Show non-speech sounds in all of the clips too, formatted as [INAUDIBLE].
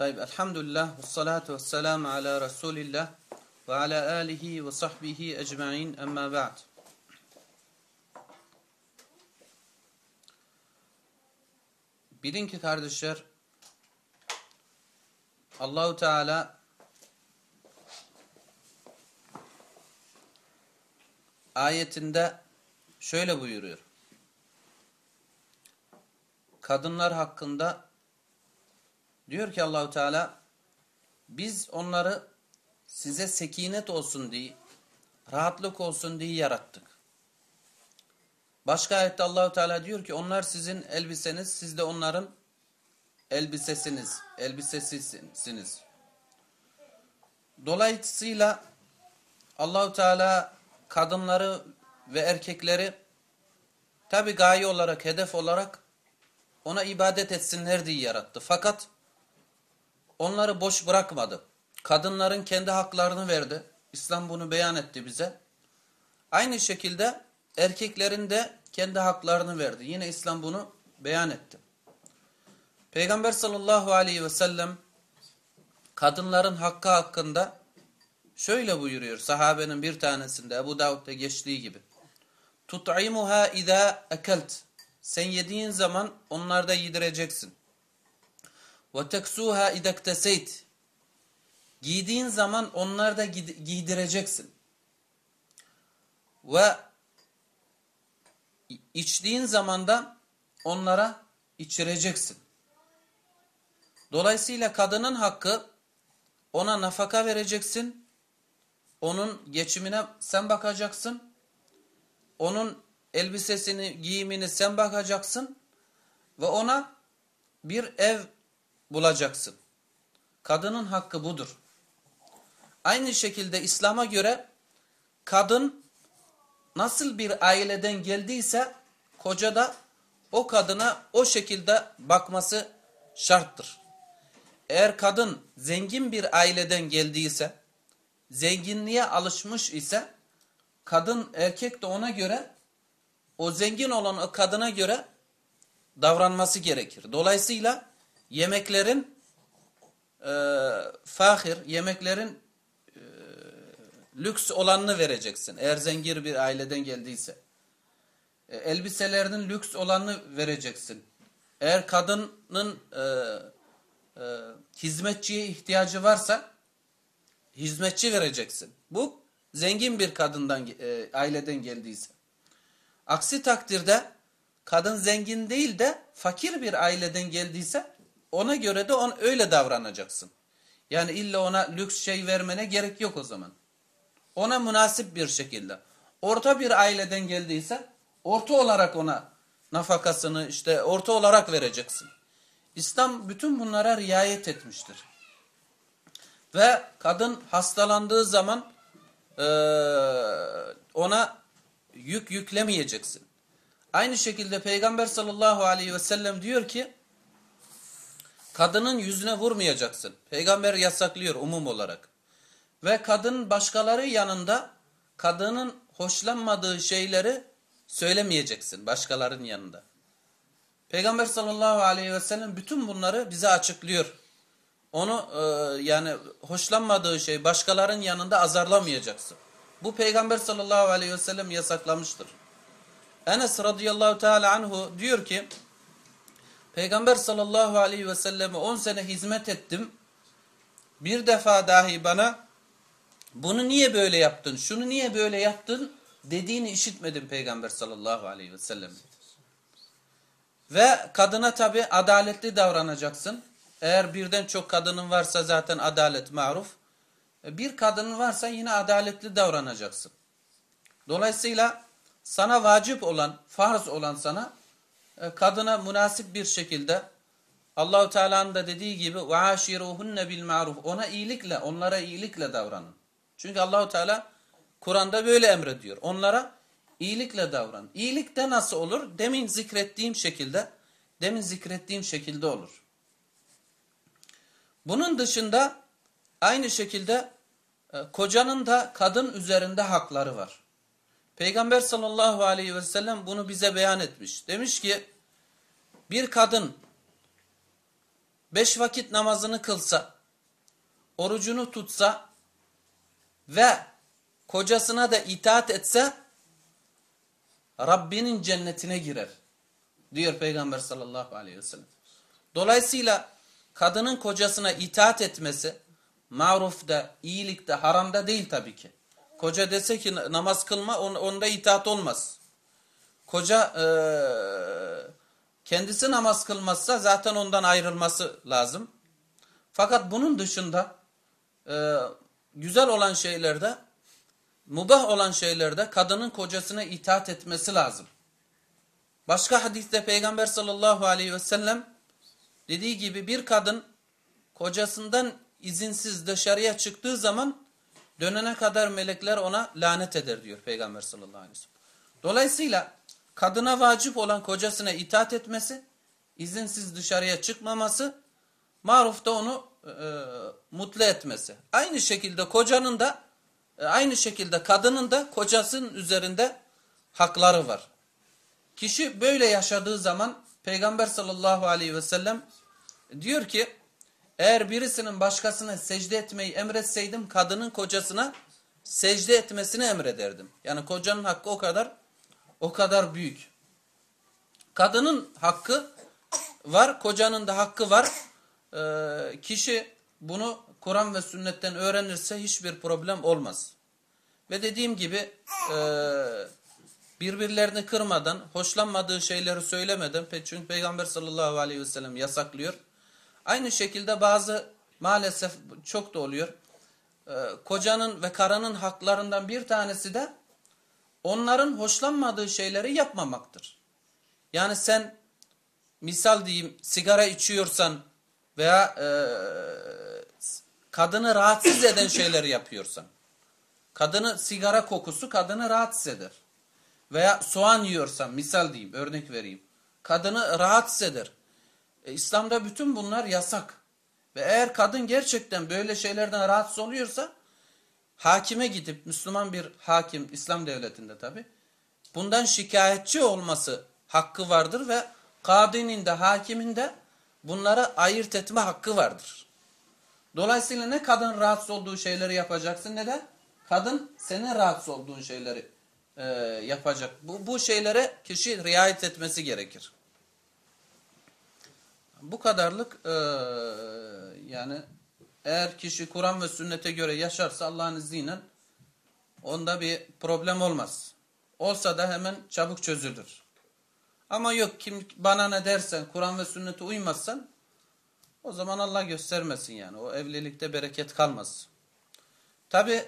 Tayyip elhamdülillah ve salatu ve selamu ala Resulillah ve ala alihi ve sahbihi ecma'in emma ba'd. Bilin ki kardeşler Allahu Teala ayetinde şöyle buyuruyor. Kadınlar hakkında diyor ki Allahu Teala biz onları size sekinet olsun diye, rahatlık olsun diye yarattık. Başka ayette Allahu Teala diyor ki onlar sizin elbiseniz, siz de onların elbisesiniz, elbisesisiniz. Dolayısıyla Allahu Teala kadınları ve erkekleri tabi gaye olarak, hedef olarak ona ibadet etsinler diye yarattı. Fakat onları boş bırakmadı. Kadınların kendi haklarını verdi. İslam bunu beyan etti bize. Aynı şekilde erkeklerin de kendi haklarını verdi. Yine İslam bunu beyan etti. Peygamber sallallahu aleyhi ve sellem kadınların hakkı hakkında şöyle buyuruyor sahabenin bir tanesinde Ebu Davud'da geçtiği gibi. Tut'imuha idâ ekelt. Sen yediğin zaman onlarda yedireceksin. Ve teksuha idakteseyt. Giydiğin zaman onlarda giydireceksin. Ve içtiğin zaman da onlara içireceksin. Dolayısıyla kadının hakkı ona nafaka vereceksin. Onun geçimine sen bakacaksın. Onun elbisesini, giyimini sen bakacaksın. Ve ona bir ev bulacaksın. Kadının hakkı budur. Aynı şekilde İslam'a göre kadın nasıl bir aileden geldiyse koca da o kadına o şekilde bakması şarttır. Eğer kadın zengin bir aileden geldiyse, zenginliğe alışmış ise, kadın erkek de ona göre, o zengin olan o kadına göre davranması gerekir. Dolayısıyla yemeklerin e, fahir, yemeklerin e, lüks olanını vereceksin. Eğer zengin bir aileden geldiyse. E, elbiselerinin lüks olanını vereceksin. Eğer kadının e, e, hizmetçiye ihtiyacı varsa hizmetçi vereceksin. Bu zengin bir kadından e, aileden geldiyse. Aksi takdirde kadın zengin değil de fakir bir aileden geldiyse ona göre de on öyle davranacaksın. Yani illa ona lüks şey vermene gerek yok o zaman. Ona münasip bir şekilde. Orta bir aileden geldiyse orta olarak ona nafakasını işte orta olarak vereceksin. İslam bütün bunlara riayet etmiştir. Ve kadın hastalandığı zaman e, ona yük yüklemeyeceksin. Aynı şekilde Peygamber sallallahu aleyhi ve sellem diyor ki kadının yüzüne vurmayacaksın. Peygamber yasaklıyor umum olarak. Ve kadın başkaları yanında kadının hoşlanmadığı şeyleri söylemeyeceksin başkalarının yanında. Peygamber sallallahu aleyhi ve sellem bütün bunları bize açıklıyor. Onu e, yani hoşlanmadığı şey başkalarının yanında azarlamayacaksın. Bu Peygamber sallallahu aleyhi ve sellem yasaklamıştır. Enes radıyallahu teala anhu diyor ki Peygamber sallallahu aleyhi ve selleme 10 sene hizmet ettim. Bir defa dahi bana bunu niye böyle yaptın, şunu niye böyle yaptın dediğini işitmedim Peygamber sallallahu aleyhi ve sellem. Ve kadına tabi adaletli davranacaksın. Eğer birden çok kadının varsa zaten adalet maruf. Bir kadının varsa yine adaletli davranacaksın. Dolayısıyla sana vacip olan, farz olan sana e, kadına münasip bir şekilde Allahu Teala'nın da dediği gibi ve aşiruhunne bil maruf ona iyilikle, onlara iyilikle davranın. Çünkü Allahu Teala Kur'an'da böyle emrediyor. Onlara iyilikle davran. İyilik de nasıl olur? Demin zikrettiğim şekilde, demin zikrettiğim şekilde olur. Bunun dışında aynı şekilde e, kocanın da kadın üzerinde hakları var. Peygamber sallallahu aleyhi ve sellem bunu bize beyan etmiş. Demiş ki bir kadın beş vakit namazını kılsa, orucunu tutsa ve kocasına da itaat etse Rabbinin cennetine girer. Diyor Peygamber sallallahu aleyhi ve sellem. Dolayısıyla kadının kocasına itaat etmesi marufta, iyilikte, haramda değil tabii ki. Koca dese ki namaz kılma onda itaat olmaz. Koca e, kendisi namaz kılmazsa zaten ondan ayrılması lazım. Fakat bunun dışında e, güzel olan şeylerde, mubah olan şeylerde kadının kocasına itaat etmesi lazım. Başka hadiste Peygamber sallallahu aleyhi ve sellem dediği gibi bir kadın kocasından izinsiz dışarıya çıktığı zaman dönene kadar melekler ona lanet eder diyor Peygamber sallallahu aleyhi ve sellem. Dolayısıyla kadına vacip olan kocasına itaat etmesi, izinsiz dışarıya çıkmaması, marufta onu e, mutlu etmesi. Aynı şekilde kocanın da, e, aynı şekilde kadının da kocasının üzerinde hakları var. Kişi böyle yaşadığı zaman Peygamber sallallahu aleyhi ve sellem diyor ki, eğer birisinin başkasına secde etmeyi emretseydim kadının kocasına secde etmesini emrederdim. Yani kocanın hakkı o kadar o kadar büyük. Kadının hakkı var, kocanın da hakkı var. Ee, kişi bunu Kur'an ve sünnetten öğrenirse hiçbir problem olmaz. Ve dediğim gibi e, birbirlerini kırmadan, hoşlanmadığı şeyleri söylemeden, çünkü Peygamber sallallahu aleyhi ve sellem yasaklıyor. Aynı şekilde bazı maalesef çok da oluyor. Ee, kocanın ve karanın haklarından bir tanesi de onların hoşlanmadığı şeyleri yapmamaktır. Yani sen misal diyeyim sigara içiyorsan veya e, kadını rahatsız eden [COUGHS] şeyleri yapıyorsan, kadını sigara kokusu kadını rahatsız eder. Veya soğan yiyorsan misal diyeyim örnek vereyim. Kadını rahatsız eder. E, İslam'da bütün bunlar yasak. Ve eğer kadın gerçekten böyle şeylerden rahatsız oluyorsa hakime gidip Müslüman bir hakim İslam devletinde tabi bundan şikayetçi olması hakkı vardır ve kadinin de hakimin de bunları ayırt etme hakkı vardır. Dolayısıyla ne kadın rahatsız olduğu şeyleri yapacaksın ne de kadın senin rahatsız olduğun şeyleri e, yapacak. Bu, bu şeylere kişi riayet etmesi gerekir. Bu kadarlık e, yani eğer kişi Kur'an ve sünnete göre yaşarsa Allah'ın izniyle onda bir problem olmaz. Olsa da hemen çabuk çözülür. Ama yok kim bana ne dersen Kur'an ve sünnete uymazsan o zaman Allah göstermesin yani. O evlilikte bereket kalmaz. Tabi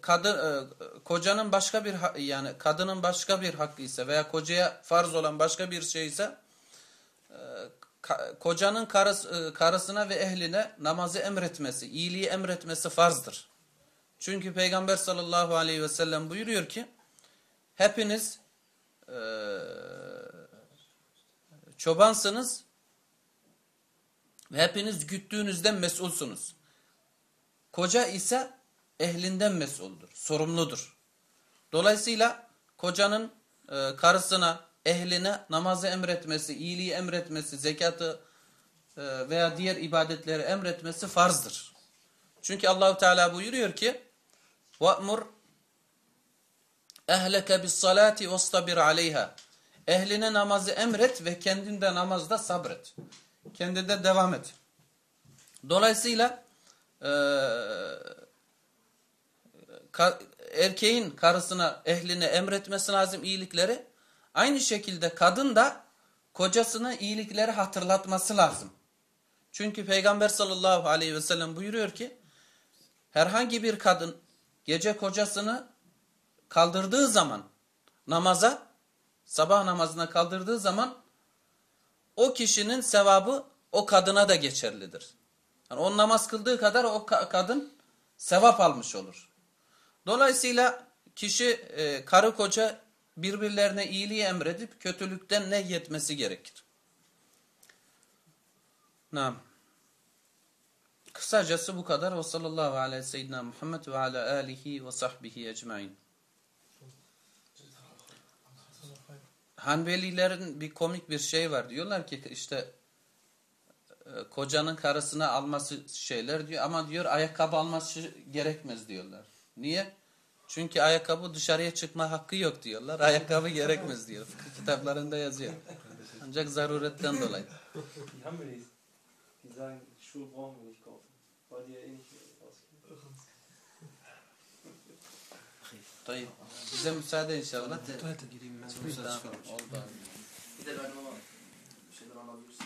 kadın e, kocanın başka bir yani kadının başka bir hakkı ise veya kocaya farz olan başka bir şey ise e, kocanın karısı, e, karısına ve ehline namazı emretmesi, iyiliği emretmesi farzdır. Çünkü Peygamber sallallahu aleyhi ve sellem buyuruyor ki hepiniz e, çobansınız ve hepiniz güttüğünüzden mesulsunuz. Koca ise ehlinden mesuldur, sorumludur. Dolayısıyla kocanın e, karısına, ehline namazı emretmesi, iyiliği emretmesi, zekatı e, veya diğer ibadetleri emretmesi farzdır. Çünkü Allahu Teala buyuruyor ki: "Ve'mur ehleke bis salati vestabir aleyha." Ehline namazı emret ve kendinde namazda sabret. Kendinde devam et. Dolayısıyla e, erkeğin karısına, ehline emretmesi lazım iyilikleri. Aynı şekilde kadın da kocasına iyilikleri hatırlatması lazım. Çünkü Peygamber sallallahu aleyhi ve sellem buyuruyor ki herhangi bir kadın gece kocasını kaldırdığı zaman namaza sabah namazına kaldırdığı zaman o kişinin sevabı o kadına da geçerlidir. Yani o namaz kıldığı kadar o kadın sevap almış olur. Dolayısıyla kişi e, karı koca birbirlerine iyiliği emredip kötülükten ne yetmesi gerekir. Nam. Kısacası bu kadar. Ve sallallahu aleyhi seyyidina Muhammed ve ala alihi ve sahbihi ecmain. Hanbelilerin bir komik bir şey var. Diyorlar ki işte e, kocanın karısına alması şeyler diyor ama diyor ayakkabı alması gerekmez diyorlar. Niye? Çünkü ayakkabı dışarıya çıkma hakkı yok diyorlar. Ayakkabı gerekmez diyor. Fıkıh kitaplarında yazıyor. Ancak zaruretten dolayı. Eh. Tayyip. Bize müsaade inşallah. Tuvalete gireyim ben. Oldu. Bir de ben ona bir şeyler alabilirsin.